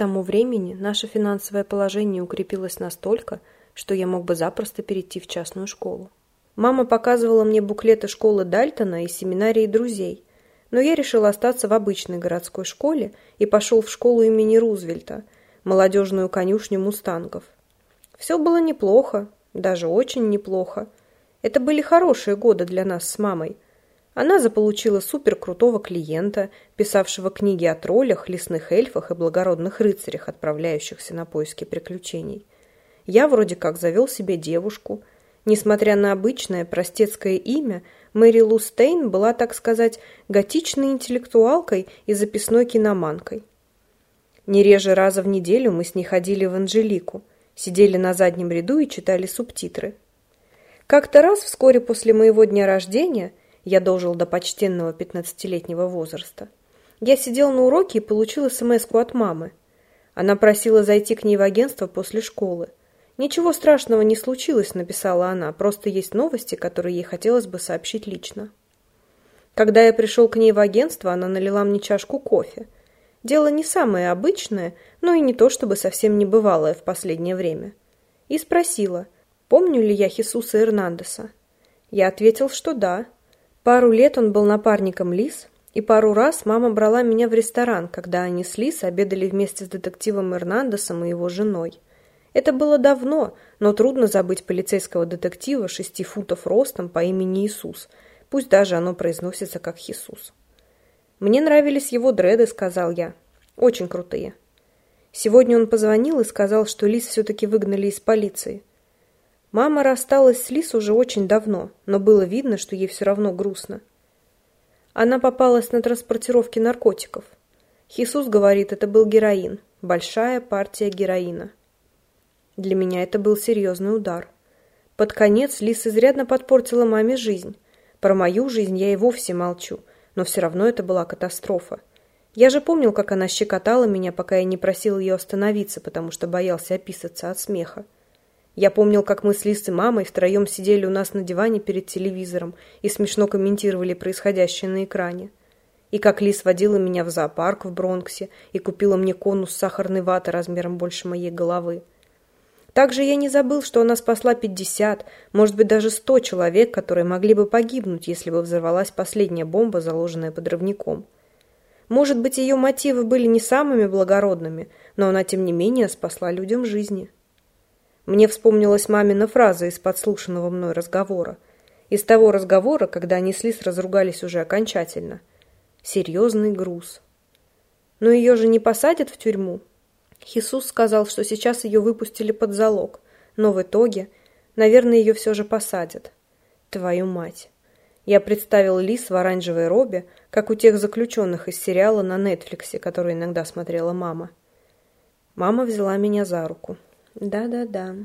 тому времени наше финансовое положение укрепилось настолько, что я мог бы запросто перейти в частную школу. Мама показывала мне буклеты школы Дальтона и семинарии друзей, но я решил остаться в обычной городской школе и пошел в школу имени Рузвельта, молодежную конюшню мустангов. Все было неплохо, даже очень неплохо. Это были хорошие годы для нас с мамой. Она заполучила суперкрутого клиента, писавшего книги о троллях, лесных эльфах и благородных рыцарях, отправляющихся на поиски приключений. Я вроде как завел себе девушку. Несмотря на обычное простецкое имя, Мэри Лу Стейн была, так сказать, готичной интеллектуалкой и записной киноманкой. Не реже раза в неделю мы с ней ходили в Анжелику, сидели на заднем ряду и читали субтитры. Как-то раз, вскоре после моего дня рождения, я дожил до почтенного пятнадцатилетнего возраста, я сидел на уроке и получил смс от мамы. Она просила зайти к ней в агентство после школы. «Ничего страшного не случилось», — написала она, «просто есть новости, которые ей хотелось бы сообщить лично». Когда я пришел к ней в агентство, она налила мне чашку кофе. Дело не самое обычное, но и не то чтобы совсем небывалое в последнее время. И спросила, помню ли я Хисуса Эрнандеса. Я ответил, что да. Пару лет он был напарником Лис, и пару раз мама брала меня в ресторан, когда они с Лис обедали вместе с детективом Эрнандесом и его женой. Это было давно, но трудно забыть полицейского детектива шести футов ростом по имени Иисус, пусть даже оно произносится как Хисус. «Мне нравились его дреды», — сказал я. «Очень крутые». Сегодня он позвонил и сказал, что Лис все-таки выгнали из полиции. Мама рассталась с Лис уже очень давно, но было видно, что ей все равно грустно. Она попалась на транспортировке наркотиков. Хисус говорит, это был героин, большая партия героина. Для меня это был серьезный удар. Под конец Лис изрядно подпортила маме жизнь. Про мою жизнь я и вовсе молчу, но все равно это была катастрофа. Я же помнил, как она щекотала меня, пока я не просил ее остановиться, потому что боялся описаться от смеха. Я помнил, как мы с Лис и мамой втроем сидели у нас на диване перед телевизором и смешно комментировали происходящее на экране. И как Лис водила меня в зоопарк в Бронксе и купила мне конус сахарной ваты размером больше моей головы. Также я не забыл, что она спасла 50, может быть даже 100 человек, которые могли бы погибнуть, если бы взорвалась последняя бомба, заложенная подрывником. Может быть, ее мотивы были не самыми благородными, но она, тем не менее, спасла людям жизни. Мне вспомнилась мамина фраза из подслушанного мной разговора. Из того разговора, когда они с Лис разругались уже окончательно. Серьезный груз. Но ее же не посадят в тюрьму, Хисус сказал, что сейчас ее выпустили под залог, но в итоге, наверное, ее все же посадят. Твою мать. Я представил Лис в оранжевой робе, как у тех заключенных из сериала на Нетфликсе, который иногда смотрела мама. Мама взяла меня за руку. Да-да-да.